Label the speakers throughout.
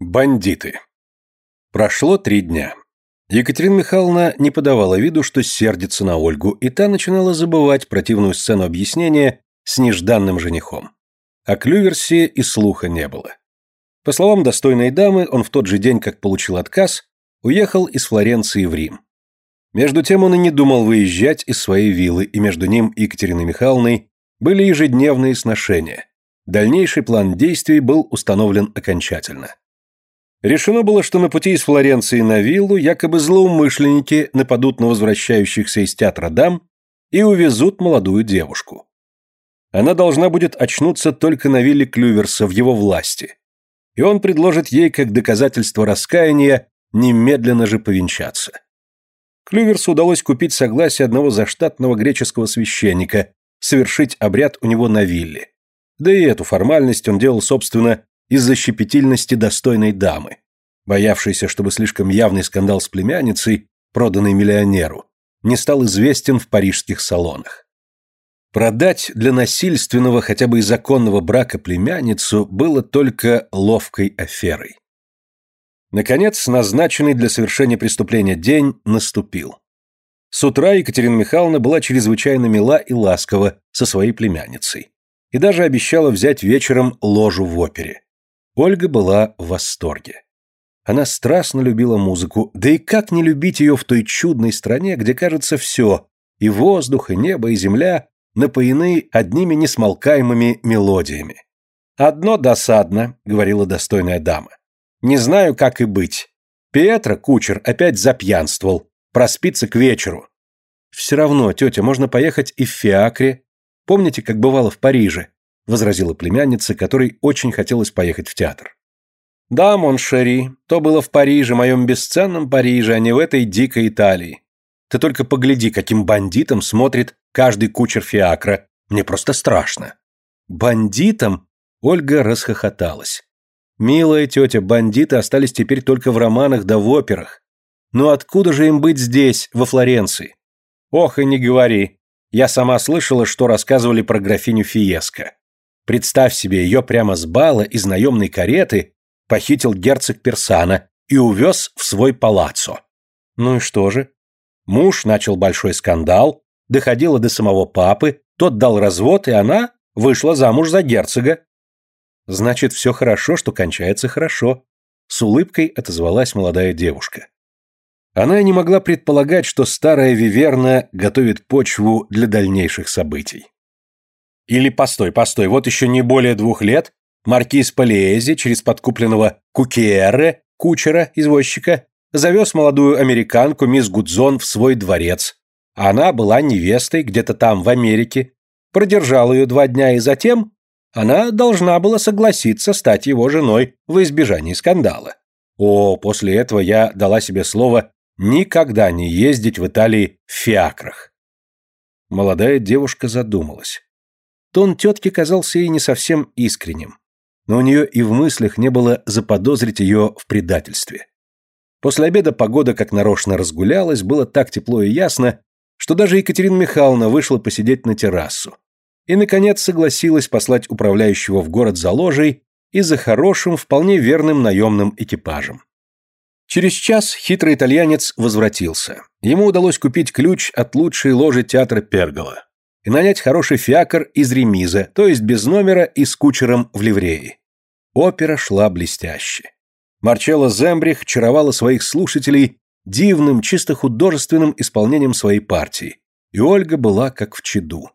Speaker 1: Бандиты. Прошло три дня. Екатерина Михайловна не подавала виду, что сердится на Ольгу, и та начинала забывать противную сцену объяснения с нежданным женихом. О Клюверсе и слуха не было. По словам достойной дамы, он в тот же день, как получил отказ, уехал из Флоренции в Рим. Между тем он и не думал выезжать из своей виллы, и между ним и Екатериной Михайловной были ежедневные сношения. Дальнейший план действий был установлен окончательно. Решено было, что на пути из Флоренции на виллу якобы злоумышленники нападут на возвращающихся из театра дам и увезут молодую девушку. Она должна будет очнуться только на вилле Клюверса в его власти, и он предложит ей как доказательство раскаяния немедленно же повенчаться. Клюверсу удалось купить согласие одного заштатного греческого священника совершить обряд у него на вилле. Да и эту формальность он делал, собственно, из-за щепетильности достойной дамы, боявшейся, чтобы слишком явный скандал с племянницей, проданной миллионеру, не стал известен в парижских салонах. Продать для насильственного, хотя бы и законного брака племянницу было только ловкой аферой. Наконец, назначенный для совершения преступления день наступил. С утра Екатерина Михайловна была чрезвычайно мила и ласкова со своей племянницей и даже обещала взять вечером ложу в опере. Ольга была в восторге. Она страстно любила музыку, да и как не любить ее в той чудной стране, где, кажется, все, и воздух, и небо, и земля, напоены одними несмолкаемыми мелодиями. «Одно досадно», — говорила достойная дама. «Не знаю, как и быть. Пьетро, кучер, опять запьянствовал, проспится к вечеру. Все равно, тетя, можно поехать и в Фиакре. Помните, как бывало в Париже? Возразила племянница, которой очень хотелось поехать в театр. «Да, mon chéri, то было в Париже, моем бесценном Париже, а не в этой дикой Италии. Ты только погляди, каким бандитом смотрит каждый кучер фиакра. Мне просто страшно». «Бандитом?» Ольга расхохоталась. «Милая тетя, бандиты остались теперь только в романах да в операх. Но откуда же им быть здесь, во Флоренции?» «Ох и не говори. Я сама слышала, что рассказывали про графиню Фиеско. Представь себе, ее прямо с бала из наемной кареты похитил герцог Персана и увез в свой палаццо. Ну и что же? Муж начал большой скандал, доходило до самого папы, тот дал развод, и она вышла замуж за герцога. Значит, все хорошо, что кончается хорошо. С улыбкой отозвалась молодая девушка. Она не могла предполагать, что старая Виверна готовит почву для дальнейших событий. Или постой, постой, вот еще не более двух лет маркиз Палиези через подкупленного Кукиерре, кучера, извозчика, завез молодую американку мисс Гудзон в свой дворец. Она была невестой где-то там, в Америке. Продержал ее два дня, и затем она должна была согласиться стать его женой в избежании скандала. О, после этого я дала себе слово никогда не ездить в Италии в фиакрах. Молодая девушка задумалась. Тон тетки казался ей не совсем искренним, но у нее и в мыслях не было заподозрить ее в предательстве. После обеда погода как нарочно разгулялась, было так тепло и ясно, что даже Екатерина Михайловна вышла посидеть на террасу. И, наконец, согласилась послать управляющего в город за ложей и за хорошим, вполне верным наемным экипажем. Через час хитрый итальянец возвратился. Ему удалось купить ключ от лучшей ложи театра Пергола и нанять хороший фиакр из ремиза, то есть без номера и с кучером в ливреи. Опера шла блестяще. Марчелло Зембрих чаровала своих слушателей дивным, чисто художественным исполнением своей партии, и Ольга была как в чаду.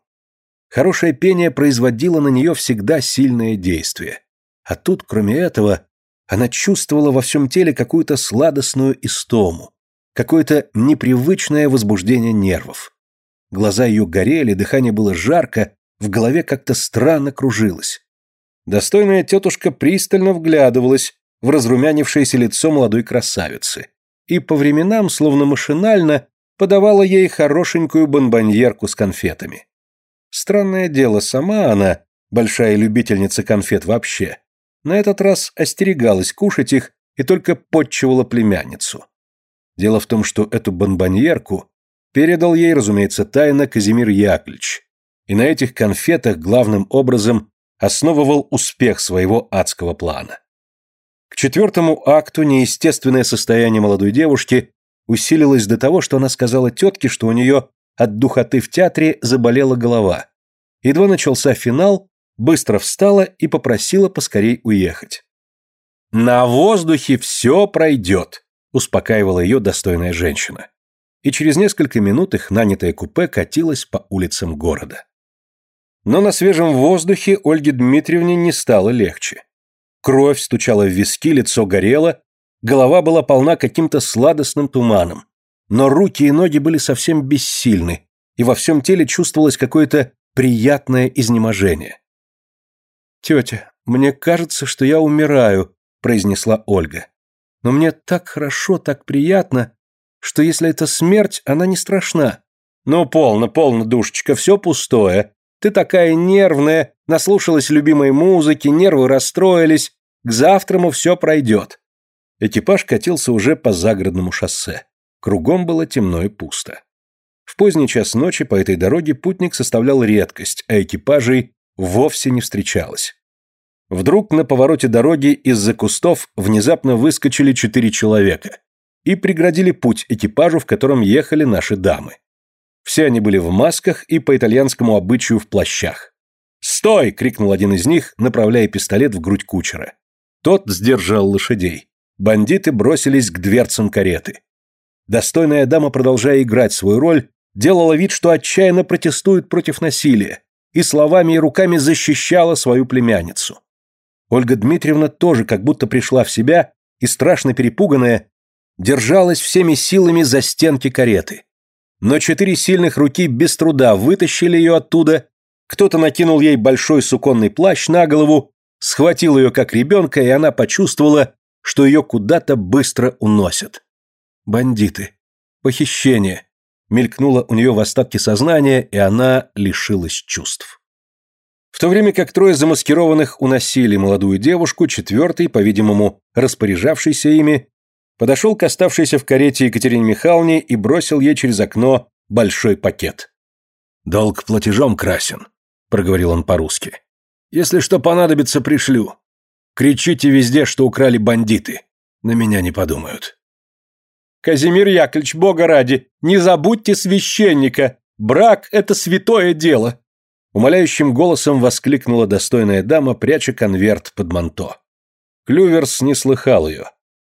Speaker 1: Хорошее пение производило на нее всегда сильное действие. А тут, кроме этого, она чувствовала во всем теле какую-то сладостную истому, какое-то непривычное возбуждение нервов. Глаза ее горели, дыхание было жарко, в голове как-то странно кружилось. Достойная тетушка пристально вглядывалась в разрумянившееся лицо молодой красавицы и по временам, словно машинально, подавала ей хорошенькую бонбоньерку с конфетами. Странное дело, сама она, большая любительница конфет вообще, на этот раз остерегалась кушать их и только подчивала племянницу. Дело в том, что эту бонбоньерку Передал ей, разумеется, тайно Казимир Яковлевич. И на этих конфетах главным образом основывал успех своего адского плана. К четвертому акту неестественное состояние молодой девушки усилилось до того, что она сказала тетке, что у нее от духоты в театре заболела голова. Едва начался финал, быстро встала и попросила поскорей уехать. «На воздухе все пройдет», – успокаивала ее достойная женщина. И через несколько минут их нанятое купе катилось по улицам города. Но на свежем воздухе Ольге Дмитриевне не стало легче. Кровь стучала в виски, лицо горело, голова была полна каким-то сладостным туманом. Но руки и ноги были совсем бессильны, и во всем теле чувствовалось какое-то приятное изнеможение. «Тетя, мне кажется, что я умираю», – произнесла Ольга. «Но мне так хорошо, так приятно, что если это смерть, она не страшна». «Ну, полно, полно, душечка, все пустое. Ты такая нервная, наслушалась любимой музыки, нервы расстроились. К завтраму все пройдет». Экипаж катился уже по загородному шоссе. Кругом было темно и пусто. В поздний час ночи по этой дороге путник составлял редкость, а экипажей вовсе не встречалось. Вдруг на повороте дороги из-за кустов внезапно выскочили четыре человека и преградили путь экипажу, в котором ехали наши дамы. Все они были в масках и по итальянскому обычаю в плащах. «Стой!» — крикнул один из них, направляя пистолет в грудь кучера. Тот сдержал лошадей. Бандиты бросились к дверцам кареты. Достойная дама, продолжая играть свою роль, делала вид, что отчаянно протестует против насилия, и словами и руками защищала свою племянницу. Ольга Дмитриевна тоже как будто пришла в себя и, страшно перепуганная, держалась всеми силами за стенки кареты но четыре сильных руки без труда вытащили ее оттуда, кто-то накинул ей большой суконный плащ на голову, схватил ее как ребенка, и она почувствовала, что ее куда-то быстро уносят. Бандиты. Похищение. Мелькнуло у нее в остатке сознания, и она лишилась чувств. В то время как трое замаскированных уносили молодую девушку, четвертый, по-видимому, распоряжавшийся ими, подошел к оставшейся в карете Екатерине Михайловне и бросил ей через окно большой пакет. «Долг платежом красен», — проговорил он по-русски. «Если что понадобится, пришлю. Кричите везде, что украли бандиты. На меня не подумают».
Speaker 2: «Казимир Яковлевич, бога ради, не забудьте священника! Брак — это святое дело!»
Speaker 1: Умоляющим голосом воскликнула достойная дама, пряча конверт под манто. Клюверс не слыхал ее.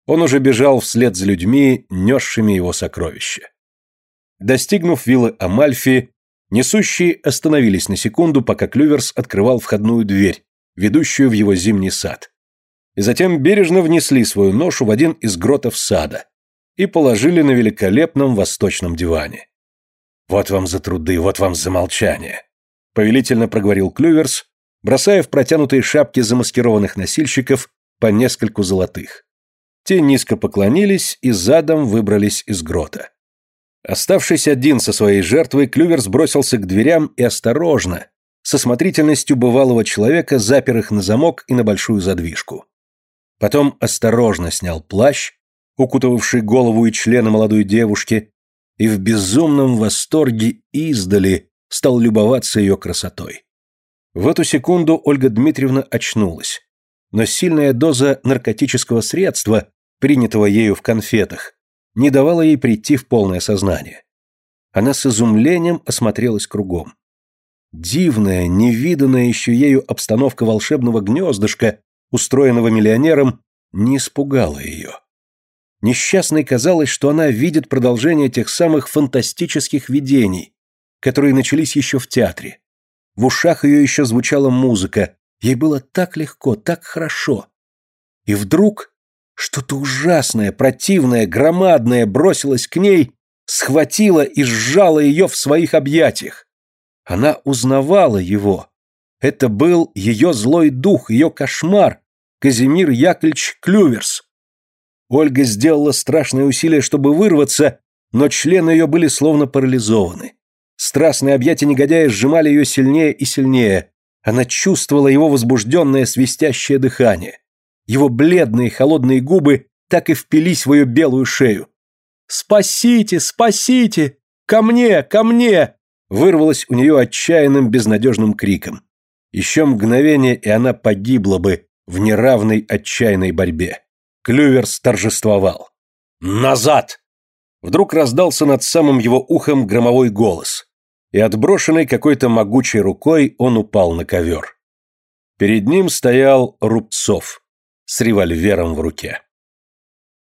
Speaker 1: Он уже бежал вслед за людьми, несшими его сокровища. Достигнув виллы Амальфи, несущие остановились на секунду, пока Клюверс открывал входную дверь, ведущую в его зимний сад. И затем бережно внесли свою ношу в один из гротов сада и положили на великолепном восточном диване. «Вот вам за труды, вот вам за молчание», — повелительно проговорил Клюверс, бросая в протянутые шапки замаскированных носильщиков по нескольку золотых. Те низко поклонились и задом выбрались из грота. Оставшись один со своей жертвой, Клювер сбросился к дверям и осторожно, со смотрительностью бывалого человека, запер их на замок и на большую задвижку. Потом осторожно снял плащ, укутывавший голову и члены молодой девушки, и в безумном восторге издали стал любоваться ее красотой. В эту секунду Ольга Дмитриевна очнулась, но сильная доза наркотического средства принятого ею в конфетах, не давала ей прийти в полное сознание. Она с изумлением осмотрелась кругом. Дивная, невиданная еще ею обстановка волшебного гнездышка, устроенного миллионером, не испугала ее. Несчастной казалось, что она видит продолжение тех самых фантастических видений, которые начались еще в театре. В ушах ее еще звучала музыка, ей было так легко, так хорошо. И вдруг что-то ужасное, противное, громадное бросилось к ней, схватило и сжало ее в своих объятиях. Она узнавала его. Это был ее злой дух, ее кошмар, Казимир Яковлевич Клюверс. Ольга сделала страшное усилие, чтобы вырваться, но члены ее были словно парализованы. Страстные объятия негодяя сжимали ее сильнее и сильнее. Она чувствовала его возбужденное свистящее дыхание. Его бледные холодные губы так и впились в ее белую шею. «Спасите! Спасите! Ко мне! Ко мне!» вырвалось у нее отчаянным безнадежным криком. Еще мгновение, и она погибла бы в неравной отчаянной борьбе. Клюверс торжествовал. «Назад!» Вдруг раздался над самым его ухом громовой голос, и отброшенный какой-то могучей рукой он упал на ковер. Перед ним стоял Рубцов с револьвером в руке.